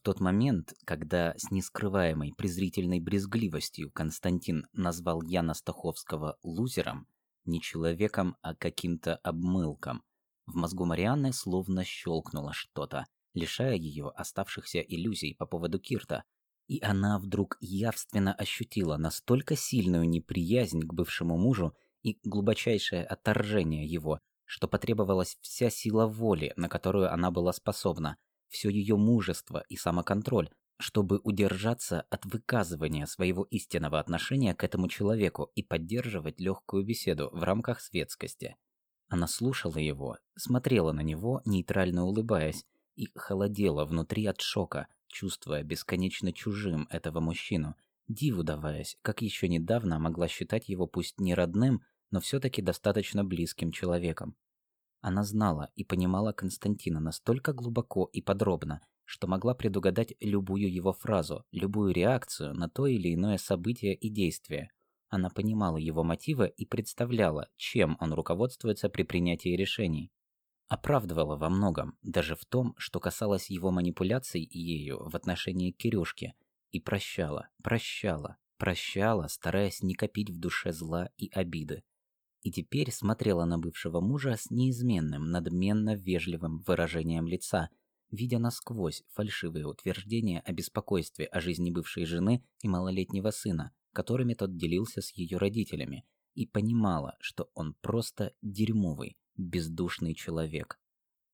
В тот момент, когда с нескрываемой презрительной брезгливостью Константин назвал Яна Стаховского лузером, не человеком, а каким-то обмылком, в мозгу Марианны словно щелкнуло что-то, лишая ее оставшихся иллюзий по поводу Кирта, и она вдруг явственно ощутила настолько сильную неприязнь к бывшему мужу и глубочайшее отторжение его, что потребовалась вся сила воли, на которую она была способна – все ее мужество и самоконтроль, чтобы удержаться от выказывания своего истинного отношения к этому человеку и поддерживать легкую беседу в рамках светскости. Она слушала его, смотрела на него, нейтрально улыбаясь, и холодела внутри от шока, чувствуя бесконечно чужим этого мужчину, диву даваясь, как еще недавно могла считать его пусть не родным, но все-таки достаточно близким человеком. Она знала и понимала Константина настолько глубоко и подробно, что могла предугадать любую его фразу, любую реакцию на то или иное событие и действие. Она понимала его мотивы и представляла, чем он руководствуется при принятии решений. Оправдывала во многом, даже в том, что касалось его манипуляций ею в отношении Кирюшки, и прощала, прощала, прощала, стараясь не копить в душе зла и обиды и теперь смотрела на бывшего мужа с неизменным, надменно вежливым выражением лица, видя насквозь фальшивые утверждения о беспокойстве о жизни бывшей жены и малолетнего сына, которыми тот делился с ее родителями, и понимала, что он просто дерьмовый, бездушный человек.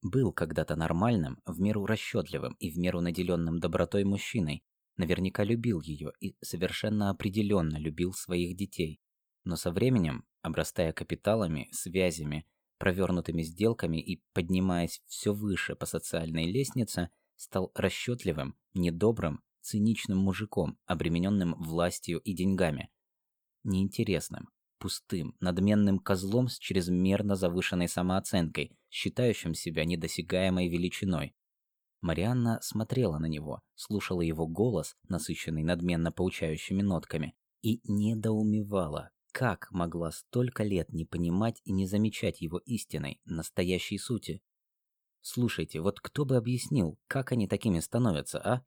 Был когда-то нормальным, в меру расчетливым и в меру наделенным добротой мужчиной, наверняка любил ее и совершенно определенно любил своих детей. Но со временем обрастая капиталами, связями, провернутыми сделками и поднимаясь все выше по социальной лестнице, стал расчетливым, недобрым, циничным мужиком, обремененным властью и деньгами. Неинтересным, пустым, надменным козлом с чрезмерно завышенной самооценкой, считающим себя недосягаемой величиной. Марианна смотрела на него, слушала его голос, насыщенный надменно поучающими нотками, и недоумевала, как могла столько лет не понимать и не замечать его истинной, настоящей сути? Слушайте, вот кто бы объяснил, как они такими становятся, а?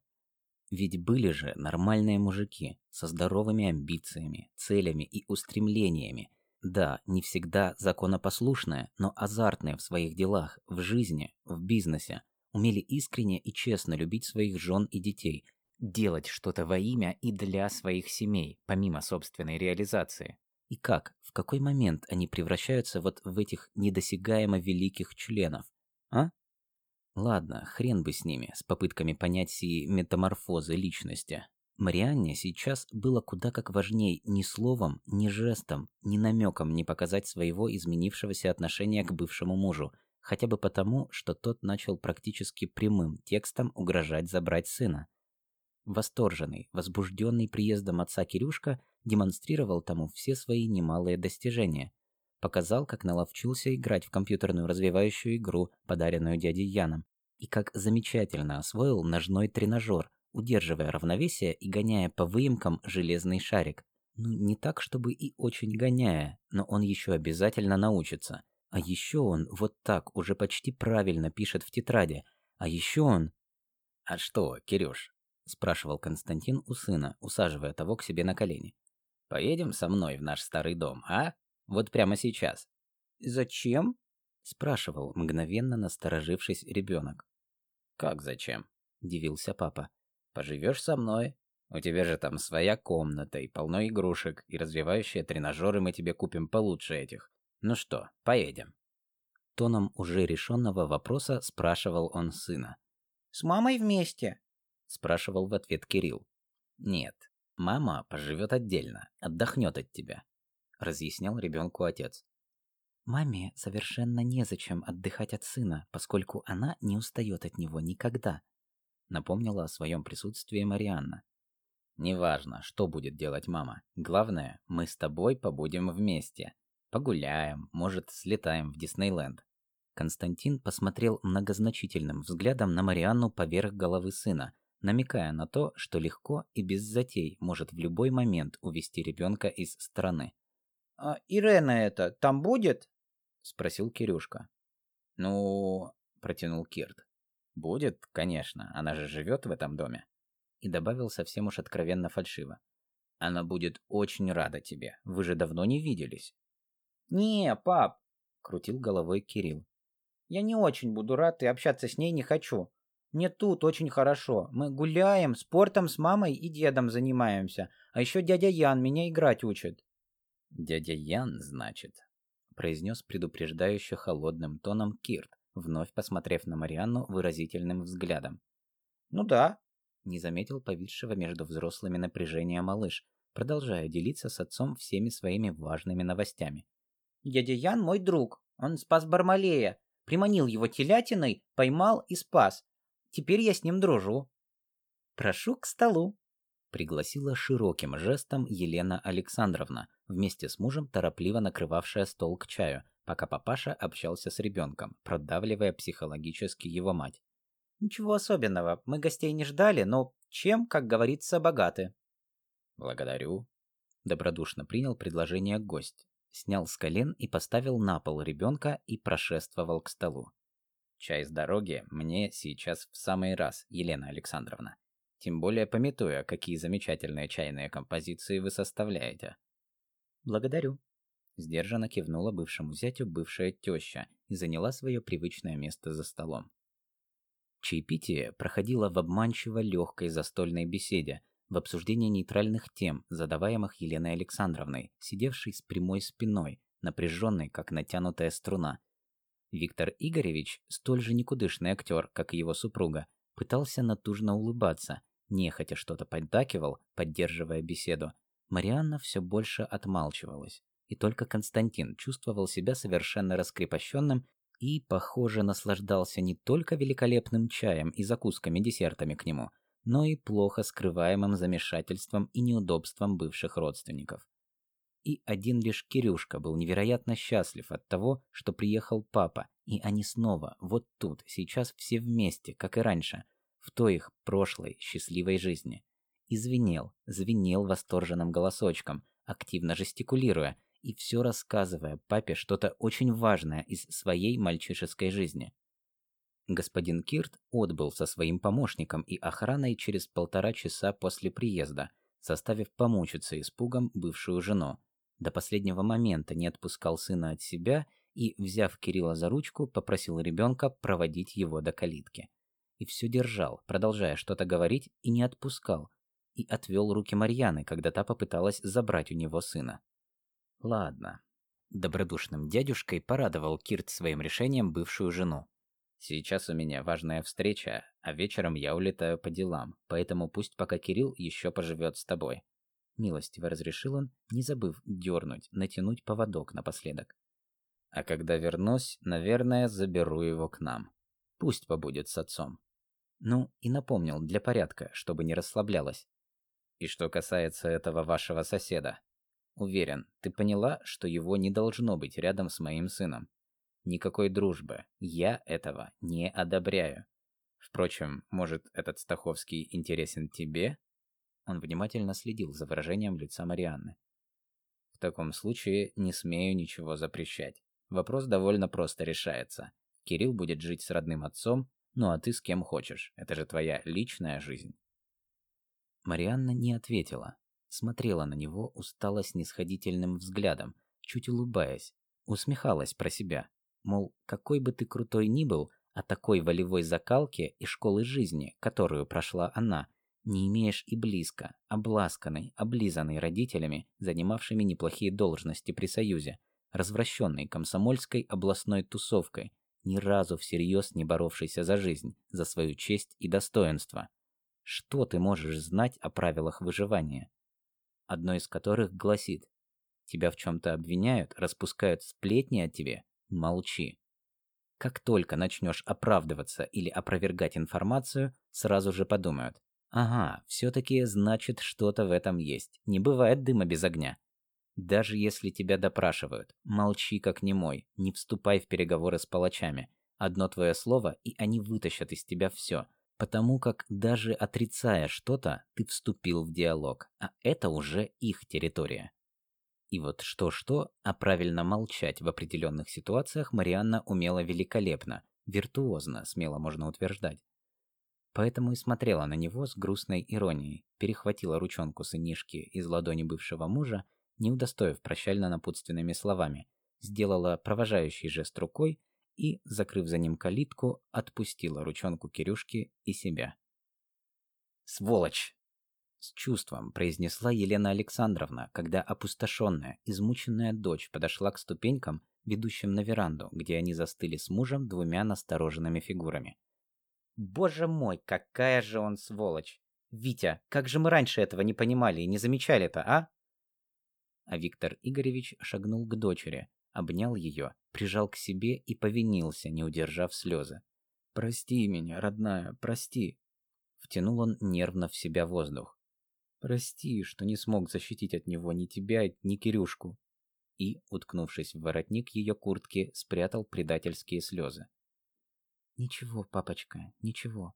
Ведь были же нормальные мужики со здоровыми амбициями, целями и устремлениями. Да, не всегда законопослушные, но азартные в своих делах, в жизни, в бизнесе. Умели искренне и честно любить своих жен и детей, делать что-то во имя и для своих семей, помимо собственной реализации. И как, в какой момент они превращаются вот в этих недосягаемо великих членов? А? Ладно, хрен бы с ними, с попытками понять сии метаморфозы личности. Марианне сейчас было куда как важней ни словом, ни жестом, ни намеком не показать своего изменившегося отношения к бывшему мужу, хотя бы потому, что тот начал практически прямым текстом угрожать забрать сына. Восторженный, возбужденный приездом отца Кирюшка демонстрировал тому все свои немалые достижения. Показал, как наловчился играть в компьютерную развивающую игру, подаренную дядей Яном, и как замечательно освоил ножной тренажер, удерживая равновесие и гоняя по выемкам железный шарик. Ну, не так, чтобы и очень гоняя, но он еще обязательно научится. А еще он вот так уже почти правильно пишет в тетради. А еще он... «А что, Кирюш?» – спрашивал Константин у сына, усаживая того к себе на колени. Поедем со мной в наш старый дом, а? Вот прямо сейчас. Зачем? спрашивал мгновенно насторожившись ребенок. Как зачем? удивился папа. Поживешь со мной. У тебя же там своя комната и полно игрушек, и развивающие тренажеры мы тебе купим получше этих. Ну что, поедем. Тоном уже решенного вопроса спрашивал он сына. С мамой вместе? Спрашивал в ответ Кирилл. Нет, Мама поживет отдельно, отдохнет от тебя, разъяснял ребенку отец. Маме совершенно незачем отдыхать от сына, поскольку она не устает от него никогда, напомнила о своем присутствии Марианна. Неважно, что будет делать мама. Главное, мы с тобой побудем вместе. Погуляем, может, слетаем в Диснейленд. Константин посмотрел многозначительным взглядом на Марианну поверх головы сына, намекая на то, что легко и без затей может в любой момент увести ребенка из страны. «А Ирена это там будет?» — спросил Кирюшка. «Ну...» — протянул Кирт. Будет, конечно, она же живет в этом доме. И добавил совсем уж откровенно фальшиво. Она будет очень рада тебе. Вы же давно не виделись. Не, пап, крутил головой Кирилл. Я не очень буду рад и общаться с ней не хочу. Мне тут очень хорошо. Мы гуляем, спортом с мамой и дедом занимаемся. А еще дядя Ян меня играть учит. Дядя Ян, значит, произнес предупреждающе холодным тоном Кирт, вновь посмотрев на Марианну выразительным взглядом. Ну да, не заметил повисшего между взрослыми напряжения малыш, продолжая делиться с отцом всеми своими важными новостями. Дядя Ян мой друг. Он спас Бармалея, приманил его телятиной, поймал и спас. Теперь я с ним дружу. Прошу к столу, пригласила широким жестом Елена Александровна, вместе с мужем торопливо накрывавшая стол к чаю, пока папаша общался с ребенком, продавливая психологически его мать. Ничего особенного, мы гостей не ждали, но чем, как говорится, богаты. Благодарю. Добродушно принял предложение гость, снял с колен и поставил на пол ребенка и прошествовал к столу. Чай с дороги мне сейчас в самый раз, Елена Александровна. Тем более пометуя, какие замечательные чайные композиции вы составляете. Благодарю. Сдержанно кивнула бывшему зятю бывшая теща и заняла свое привычное место за столом. Чаепитие проходило в обманчиво легкой застольной беседе, в обсуждении нейтральных тем, задаваемых Еленой Александровной, сидевшей с прямой спиной, напряженной, как натянутая струна, Виктор Игоревич, столь же никудышный актер, как и его супруга, пытался натужно улыбаться, нехотя что-то поддакивал, поддерживая беседу. Марианна все больше отмалчивалась, и только Константин чувствовал себя совершенно раскрепощенным и, похоже, наслаждался не только великолепным чаем и закусками-десертами к нему, но и плохо скрываемым замешательством и неудобством бывших родственников. И один лишь Кирюшка был невероятно счастлив от того, что приехал папа, и они снова, вот тут, сейчас все вместе, как и раньше, в той их прошлой счастливой жизни. И звенел, звенел восторженным голосочком, активно жестикулируя и все рассказывая папе что-то очень важное из своей мальчишеской жизни. Господин Кирт отбыл со своим помощником и охраной через полтора часа после приезда, заставив помучиться испугом бывшую жену, до последнего момента не отпускал сына от себя и, взяв Кирилла за ручку, попросил ребенка проводить его до калитки. И все держал, продолжая что-то говорить, и не отпускал, и отвел руки Марьяны, когда та попыталась забрать у него сына. Ладно. Добродушным дядюшкой порадовал Кирт своим решением бывшую жену. Сейчас у меня важная встреча, а вечером я улетаю по делам, поэтому пусть пока Кирилл еще поживет с тобой милостиво разрешил он, не забыв дернуть, натянуть поводок напоследок. А когда вернусь, наверное, заберу его к нам. Пусть побудет с отцом. Ну, и напомнил для порядка, чтобы не расслаблялась. И что касается этого вашего соседа, уверен, ты поняла, что его не должно быть рядом с моим сыном. Никакой дружбы. Я этого не одобряю. Впрочем, может, этот Стаховский интересен тебе? Он внимательно следил за выражением лица Марианны. В таком случае не смею ничего запрещать. Вопрос довольно просто решается. Кирилл будет жить с родным отцом, ну а ты с кем хочешь. Это же твоя личная жизнь. Марианна не ответила. Смотрела на него устало снисходительным взглядом, чуть улыбаясь. Усмехалась про себя. Мол, какой бы ты крутой ни был, о такой волевой закалке и школы жизни, которую прошла она, не имеешь и близко, обласканной, облизанной родителями, занимавшими неплохие должности при Союзе, развращенной комсомольской областной тусовкой, ни разу всерьез не боровшейся за жизнь, за свою честь и достоинство. Что ты можешь знать о правилах выживания? Одно из которых гласит «Тебя в чем-то обвиняют, распускают сплетни о тебе, молчи». Как только начнешь оправдываться или опровергать информацию, сразу же подумают Ага, все-таки значит что-то в этом есть. Не бывает дыма без огня. Даже если тебя допрашивают, молчи как немой, не вступай в переговоры с палачами. Одно твое слово, и они вытащат из тебя все. Потому как даже отрицая что-то, ты вступил в диалог, а это уже их территория. И вот что-что, а правильно молчать в определенных ситуациях Марианна умела великолепно, Виртуозно, смело можно утверждать. Поэтому и смотрела на него с грустной иронией, перехватила ручонку сынишки из ладони бывшего мужа, не удостоив прощально-напутственными словами, сделала провожающий жест рукой и, закрыв за ним калитку, отпустила ручонку Кирюшки и себя. «Сволочь!» С чувством произнесла Елена Александровна, когда опустошенная, измученная дочь подошла к ступенькам, ведущим на веранду, где они застыли с мужем двумя настороженными фигурами. «Боже мой, какая же он сволочь! Витя, как же мы раньше этого не понимали и не замечали-то, а?» А Виктор Игоревич шагнул к дочери, обнял ее, прижал к себе и повинился, не удержав слезы. «Прости меня, родная, прости!» Втянул он нервно в себя воздух. Прости, что не смог защитить от него ни тебя, ни Кирюшку. И, уткнувшись в воротник ее куртки, спрятал предательские слезы. Ничего, папочка, ничего.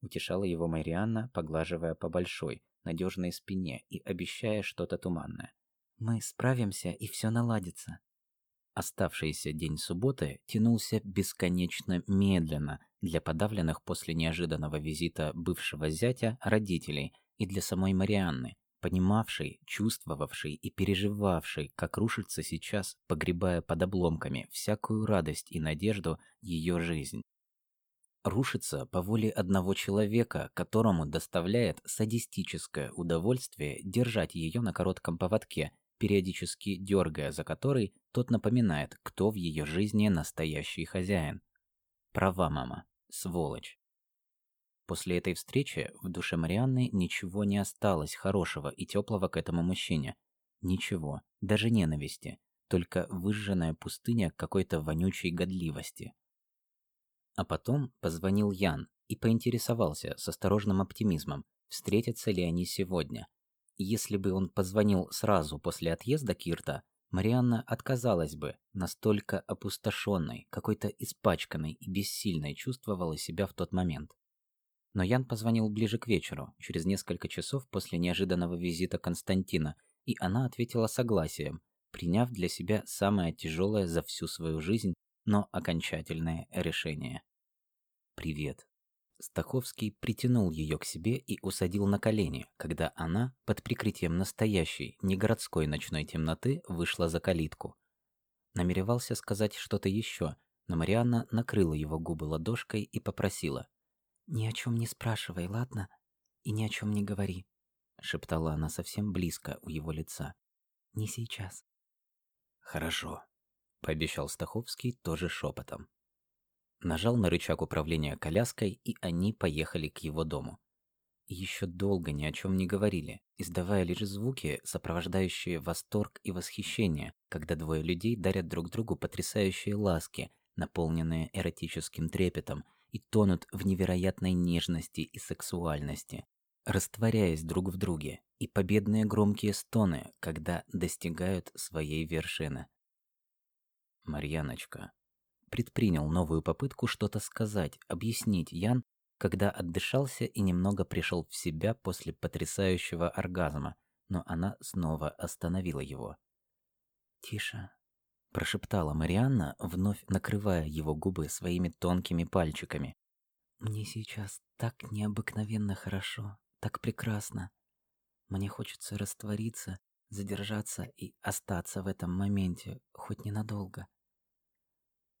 Утешала его Марианна, поглаживая по большой, надежной спине и обещая что-то туманное. Мы справимся, и все наладится. Оставшийся день субботы тянулся бесконечно медленно для подавленных после неожиданного визита бывшего зятя родителей – и для самой Марианны, понимавшей, чувствовавшей и переживавшей, как рушится сейчас, погребая под обломками всякую радость и надежду ее жизнь. Рушится по воле одного человека, которому доставляет садистическое удовольствие держать ее на коротком поводке, периодически дергая за который тот напоминает, кто в ее жизни настоящий хозяин. Права, мама. Сволочь. После этой встречи в душе Марианны ничего не осталось хорошего и теплого к этому мужчине. Ничего, даже ненависти, только выжженная пустыня какой-то вонючей годливости. А потом позвонил Ян и поинтересовался с осторожным оптимизмом, встретятся ли они сегодня. Если бы он позвонил сразу после отъезда Кирта, Марианна отказалась бы, настолько опустошенной, какой-то испачканной и бессильной чувствовала себя в тот момент. Но Ян позвонил ближе к вечеру, через несколько часов после неожиданного визита Константина, и она ответила согласием, приняв для себя самое тяжелое за всю свою жизнь, но окончательное решение. «Привет». Стаховский притянул ее к себе и усадил на колени, когда она, под прикрытием настоящей, не городской ночной темноты, вышла за калитку. Намеревался сказать что-то еще, но Марианна накрыла его губы ладошкой и попросила. «Ни о чем не спрашивай, ладно? И ни о чем не говори», — шептала она совсем близко у его лица. «Не сейчас». «Хорошо», — пообещал Стаховский тоже шепотом. Нажал на рычаг управления коляской, и они поехали к его дому. Еще долго ни о чем не говорили, издавая лишь звуки, сопровождающие восторг и восхищение, когда двое людей дарят друг другу потрясающие ласки, наполненные эротическим трепетом и тонут в невероятной нежности и сексуальности, растворяясь друг в друге, и победные громкие стоны, когда достигают своей вершины. Марьяночка предпринял новую попытку что-то сказать, объяснить Ян, когда отдышался и немного пришел в себя после потрясающего оргазма, но она снова остановила его. «Тише, прошептала Марианна, вновь накрывая его губы своими тонкими пальчиками. Мне сейчас так необыкновенно хорошо, так прекрасно. Мне хочется раствориться, задержаться и остаться в этом моменте хоть ненадолго.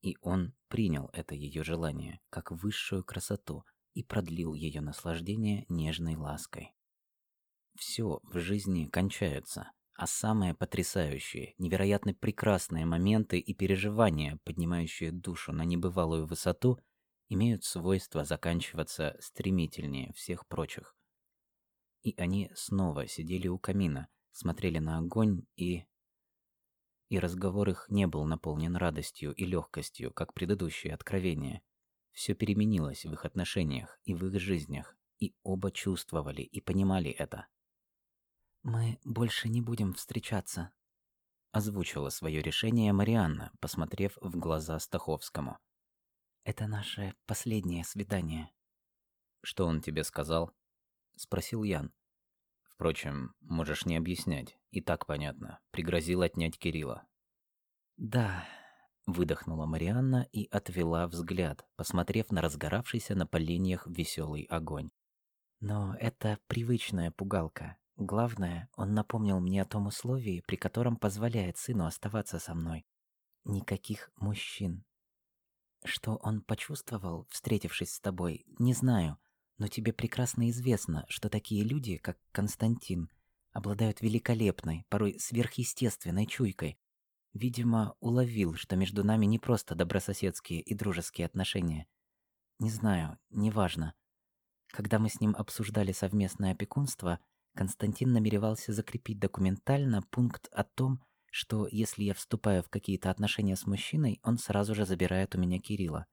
И он принял это ее желание как высшую красоту и продлил ее наслаждение нежной лаской. Все в жизни кончается, а самые потрясающие, невероятно прекрасные моменты и переживания, поднимающие душу на небывалую высоту, имеют свойство заканчиваться стремительнее всех прочих. И они снова сидели у камина, смотрели на огонь и... И разговор их не был наполнен радостью и легкостью, как предыдущие откровения. Все переменилось в их отношениях и в их жизнях, и оба чувствовали и понимали это. «Мы больше не будем встречаться», — озвучила свое решение Марианна, посмотрев в глаза Стаховскому. «Это наше последнее свидание». «Что он тебе сказал?» — спросил Ян. «Впрочем, можешь не объяснять, и так понятно. Пригрозил отнять Кирилла». «Да, Выдохнула Марианна и отвела взгляд, посмотрев на разгоравшийся на поленьях веселый огонь. Но это привычная пугалка. Главное, он напомнил мне о том условии, при котором позволяет сыну оставаться со мной. Никаких мужчин. Что он почувствовал, встретившись с тобой, не знаю, но тебе прекрасно известно, что такие люди, как Константин, обладают великолепной, порой сверхъестественной чуйкой, Видимо, уловил, что между нами не просто добрососедские и дружеские отношения. Не знаю, неважно. Когда мы с ним обсуждали совместное опекунство, Константин намеревался закрепить документально пункт о том, что если я вступаю в какие-то отношения с мужчиной, он сразу же забирает у меня Кирилла.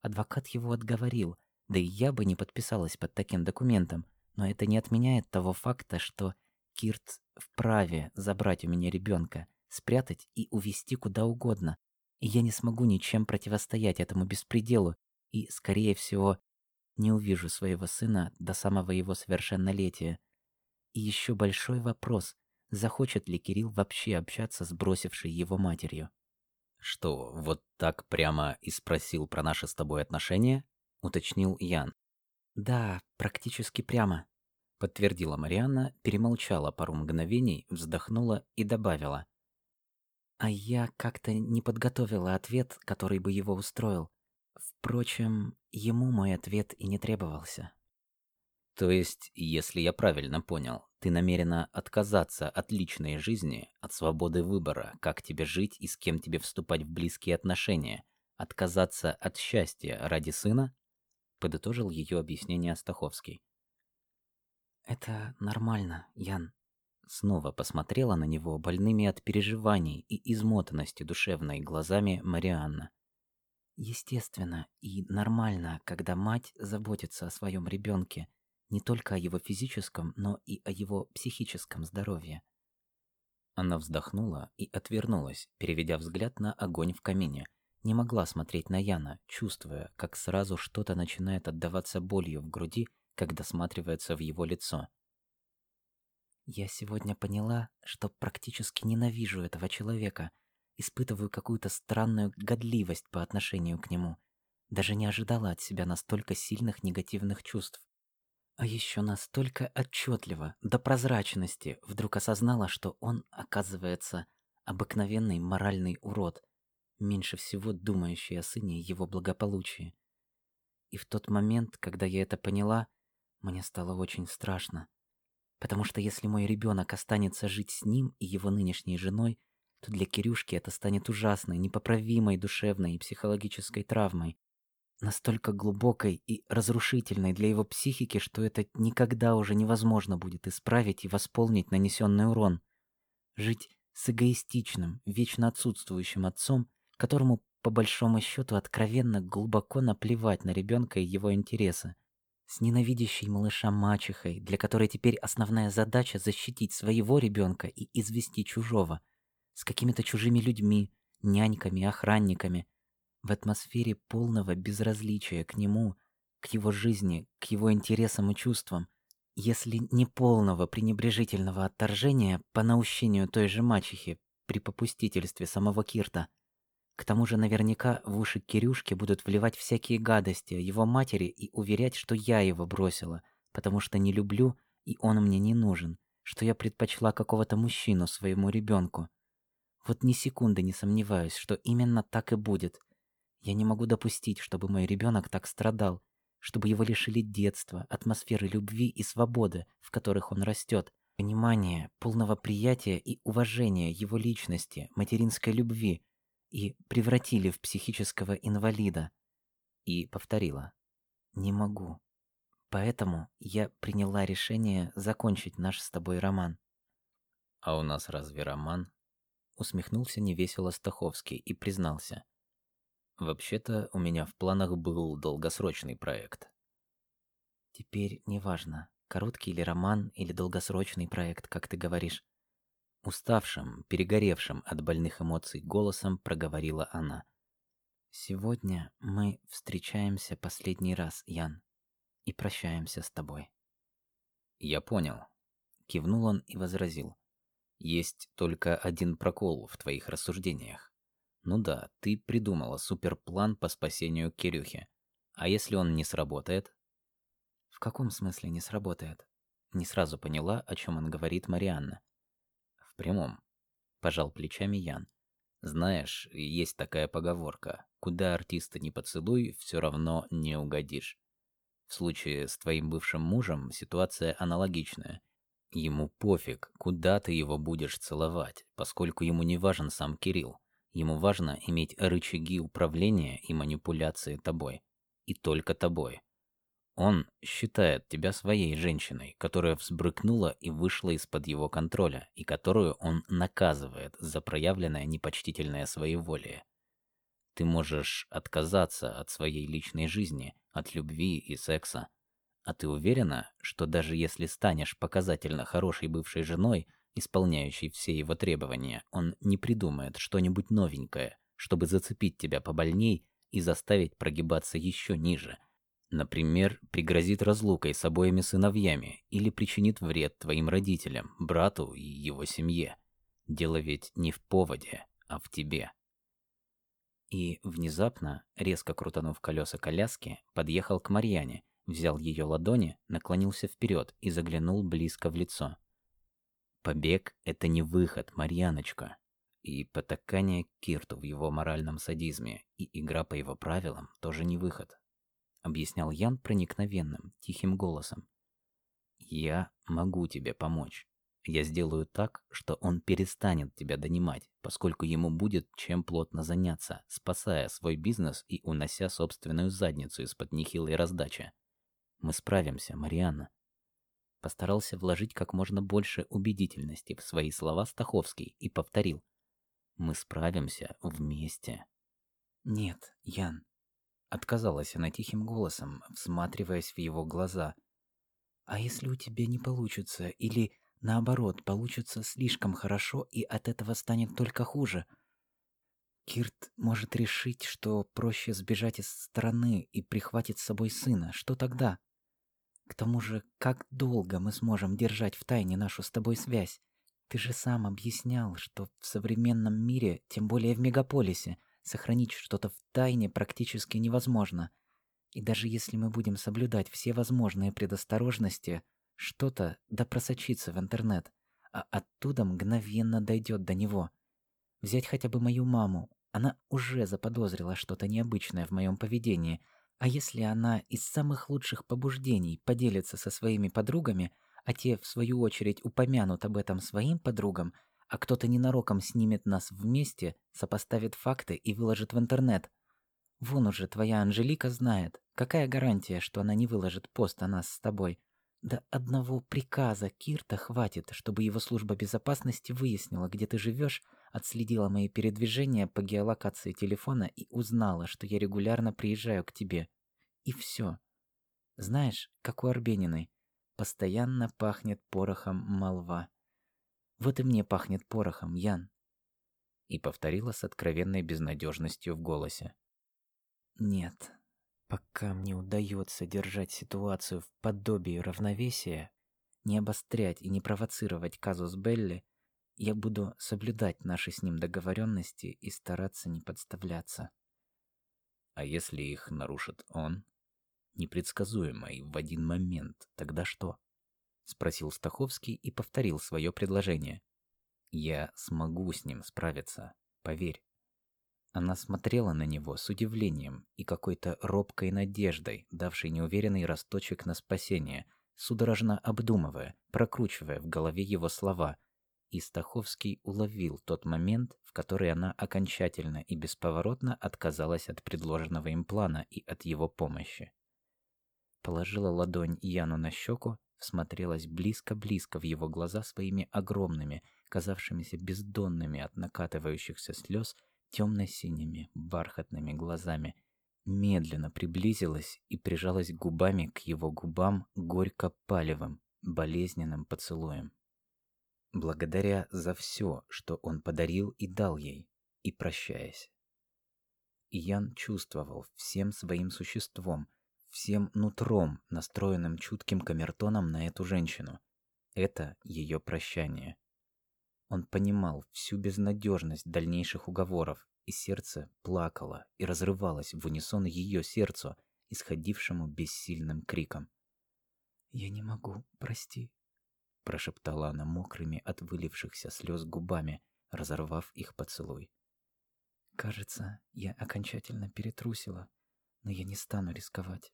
Адвокат его отговорил, да и я бы не подписалась под таким документом, но это не отменяет того факта, что Кирт вправе забрать у меня ребенка, спрятать и увести куда угодно. И я не смогу ничем противостоять этому беспределу и, скорее всего, не увижу своего сына до самого его совершеннолетия. И еще большой вопрос, захочет ли Кирилл вообще общаться с бросившей его матерью. «Что, вот так прямо и спросил про наши с тобой отношения?» — уточнил Ян. «Да, практически прямо», — подтвердила Марианна, перемолчала пару мгновений, вздохнула и добавила. А я как-то не подготовила ответ, который бы его устроил. Впрочем, ему мой ответ и не требовался. То есть, если я правильно понял, ты намерена отказаться от личной жизни, от свободы выбора, как тебе жить и с кем тебе вступать в близкие отношения, отказаться от счастья ради сына? Подытожил ее объяснение Астаховский. Это нормально, Ян. Снова посмотрела на него больными от переживаний и измотанности душевной глазами Марианна. Естественно и нормально, когда мать заботится о своем ребенке, не только о его физическом, но и о его психическом здоровье. Она вздохнула и отвернулась, переведя взгляд на огонь в камине. Не могла смотреть на Яна, чувствуя, как сразу что-то начинает отдаваться болью в груди, когда сматривается в его лицо. Я сегодня поняла, что практически ненавижу этого человека, испытываю какую-то странную годливость по отношению к нему. Даже не ожидала от себя настолько сильных негативных чувств. А еще настолько отчетливо, до прозрачности, вдруг осознала, что он, оказывается, обыкновенный моральный урод, меньше всего думающий о сыне и его благополучии. И в тот момент, когда я это поняла, мне стало очень страшно. Потому что если мой ребенок останется жить с ним и его нынешней женой, то для Кирюшки это станет ужасной, непоправимой душевной и психологической травмой. Настолько глубокой и разрушительной для его психики, что это никогда уже невозможно будет исправить и восполнить нанесенный урон. Жить с эгоистичным, вечно отсутствующим отцом, которому по большому счету откровенно глубоко наплевать на ребенка и его интересы. С ненавидящей малыша мачехой, для которой теперь основная задача защитить своего ребенка и извести чужого, с какими-то чужими людьми, няньками, охранниками, в атмосфере полного безразличия к нему, к его жизни, к его интересам и чувствам, если не полного пренебрежительного отторжения по наущению той же мачехи при попустительстве самого Кирта – к тому же наверняка в уши Кирюшки будут вливать всякие гадости его матери и уверять, что я его бросила, потому что не люблю и он мне не нужен, что я предпочла какого-то мужчину своему ребенку. Вот ни секунды не сомневаюсь, что именно так и будет. Я не могу допустить, чтобы мой ребенок так страдал, чтобы его лишили детства, атмосферы любви и свободы, в которых он растет, понимания, полного приятия и уважения его личности, материнской любви, и превратили в психического инвалида. И повторила. Не могу. Поэтому я приняла решение закончить наш с тобой роман. А у нас разве роман? Усмехнулся невесело Стаховский и признался. Вообще-то у меня в планах был долгосрочный проект. Теперь неважно, короткий или роман, или долгосрочный проект, как ты говоришь. Уставшим, перегоревшим от больных эмоций голосом проговорила она. «Сегодня мы встречаемся последний раз, Ян, и прощаемся с тобой». «Я понял», — кивнул он и возразил. «Есть только один прокол в твоих рассуждениях. Ну да, ты придумала суперплан по спасению Кирюхи. А если он не сработает? В каком смысле не сработает? Не сразу поняла, о чем он говорит Марианна. Прямом. Пожал плечами Ян. Знаешь, есть такая поговорка. Куда артиста не поцелуй, все равно не угодишь. В случае с твоим бывшим мужем ситуация аналогичная. Ему пофиг, куда ты его будешь целовать, поскольку ему не важен сам Кирилл. Ему важно иметь рычаги управления и манипуляции тобой. И только тобой. Он считает тебя своей женщиной, которая взбрыкнула и вышла из-под его контроля, и которую он наказывает за проявленное непочтительное своеволие. Ты можешь отказаться от своей личной жизни, от любви и секса. А ты уверена, что даже если станешь показательно хорошей бывшей женой, исполняющей все его требования, он не придумает что-нибудь новенькое, чтобы зацепить тебя побольней и заставить прогибаться еще ниже – Например, пригрозит разлукой с обоими сыновьями или причинит вред твоим родителям, брату и его семье. Дело ведь не в поводе, а в тебе. И внезапно, резко крутанув колеса коляски, подъехал к Марьяне, взял ее ладони, наклонился вперед и заглянул близко в лицо. Побег — это не выход, Марьяночка. И потакание Кирту в его моральном садизме, и игра по его правилам тоже не выход объяснял Ян проникновенным, тихим голосом. Я могу тебе помочь. Я сделаю так, что он перестанет тебя донимать, поскольку ему будет чем плотно заняться, спасая свой бизнес и унося собственную задницу из-под нехилой раздачи. Мы справимся, Марианна. Постарался вложить как можно больше убедительности в свои слова Стаховский и повторил. Мы справимся вместе. Нет, Ян, Отказалась она тихим голосом, всматриваясь в его глаза. «А если у тебя не получится, или, наоборот, получится слишком хорошо, и от этого станет только хуже?» Кирт может решить, что проще сбежать из страны и прихватить с собой сына. Что тогда? К тому же, как долго мы сможем держать в тайне нашу с тобой связь? Ты же сам объяснял, что в современном мире, тем более в мегаполисе, Сохранить что-то в тайне практически невозможно. И даже если мы будем соблюдать все возможные предосторожности, что-то да просочится в интернет, а оттуда мгновенно дойдет до него. Взять хотя бы мою маму. Она уже заподозрила что-то необычное в моем поведении, а если она из самых лучших побуждений поделится со своими подругами, а те, в свою очередь, упомянут об этом своим подругам – а кто-то ненароком снимет нас вместе, сопоставит факты и выложит в интернет. Вон уже твоя Анжелика знает. Какая гарантия, что она не выложит пост о нас с тобой? Да одного приказа Кирта хватит, чтобы его служба безопасности выяснила, где ты живешь, отследила мои передвижения по геолокации телефона и узнала, что я регулярно приезжаю к тебе. И все. Знаешь, как у Арбениной, постоянно пахнет порохом молва. Вот и мне пахнет порохом, Ян. И повторила с откровенной безнадежностью в голосе. Нет, пока мне удается держать ситуацию в подобии равновесия, не обострять и не провоцировать казус Белли, я буду соблюдать наши с ним договоренности и стараться не подставляться. А если их нарушит он? Непредсказуемый в один момент, тогда что? Спросил Стаховский и повторил свое предложение. Я смогу с ним справиться, поверь. Она смотрела на него с удивлением и какой-то робкой надеждой, давшей неуверенный росточек на спасение, судорожно обдумывая, прокручивая в голове его слова. И Стаховский уловил тот момент, в который она окончательно и бесповоротно отказалась от предложенного им плана и от его помощи. Положила ладонь Яну на щеку всмотрелась близко-близко в его глаза своими огромными, казавшимися бездонными от накатывающихся слез, темно-синими бархатными глазами, медленно приблизилась и прижалась губами к его губам горько-палевым, болезненным поцелуем. Благодаря за все, что он подарил и дал ей, и прощаясь. Ян чувствовал всем своим существом, всем нутром, настроенным чутким камертоном на эту женщину. Это ее прощание. Он понимал всю безнадежность дальнейших уговоров, и сердце плакало и разрывалось в унисон ее сердцу, исходившему бессильным криком. «Я не могу, прости», — прошептала она мокрыми от вылившихся слез губами, разорвав их поцелуй. «Кажется, я окончательно перетрусила, но я не стану рисковать.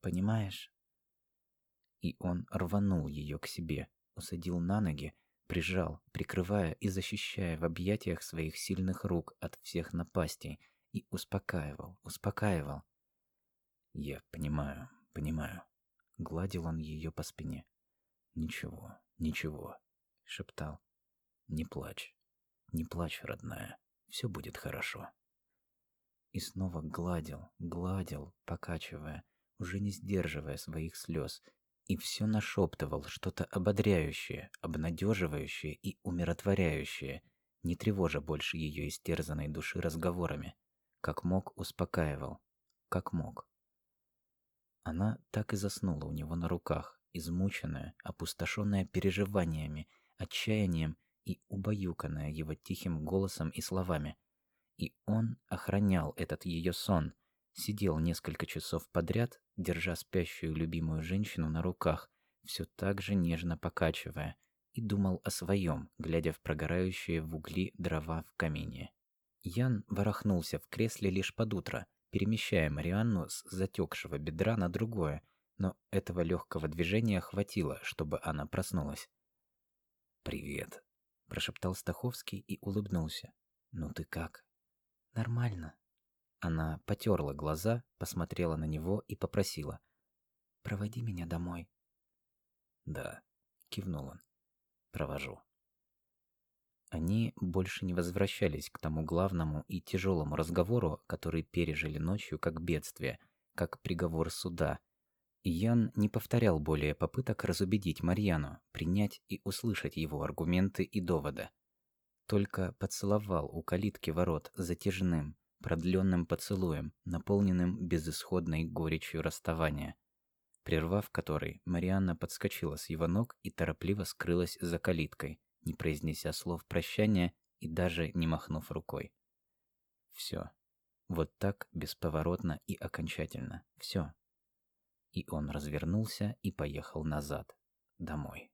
Понимаешь?» И он рванул ее к себе, усадил на ноги, прижал, прикрывая и защищая в объятиях своих сильных рук от всех напастей, и успокаивал, успокаивал. «Я понимаю, понимаю», — гладил он ее по спине. «Ничего, ничего», — шептал. «Не плачь, не плачь, родная, все будет хорошо». И снова гладил, гладил, покачивая, уже не сдерживая своих слез, и все нашептывал что-то ободряющее, обнадеживающее и умиротворяющее, не тревожа больше ее истерзанной души разговорами. Как мог, успокаивал. Как мог. Она так и заснула у него на руках, измученная, опустошенная переживаниями, отчаянием и убаюканная его тихим голосом и словами. И он охранял этот ее сон, сидел несколько часов подряд, держа спящую любимую женщину на руках, все так же нежно покачивая, и думал о своем, глядя в прогорающие в угли дрова в камине. Ян ворохнулся в кресле лишь под утро, перемещая Марианну с затекшего бедра на другое, но этого легкого движения хватило, чтобы она проснулась. «Привет», – прошептал Стаховский и улыбнулся. «Ну ты как?» «Нормально», она потерла глаза, посмотрела на него и попросила. «Проводи меня домой». «Да», — кивнул он. «Провожу». Они больше не возвращались к тому главному и тяжелому разговору, который пережили ночью как бедствие, как приговор суда. И Ян не повторял более попыток разубедить Марьяну, принять и услышать его аргументы и доводы. Только поцеловал у калитки ворот затяжным, продленным поцелуем, наполненным безысходной горечью расставания, прервав который, Марианна подскочила с его ног и торопливо скрылась за калиткой, не произнеся слов прощания и даже не махнув рукой. Все. Вот так, бесповоротно и окончательно. Все. И он развернулся и поехал назад, домой.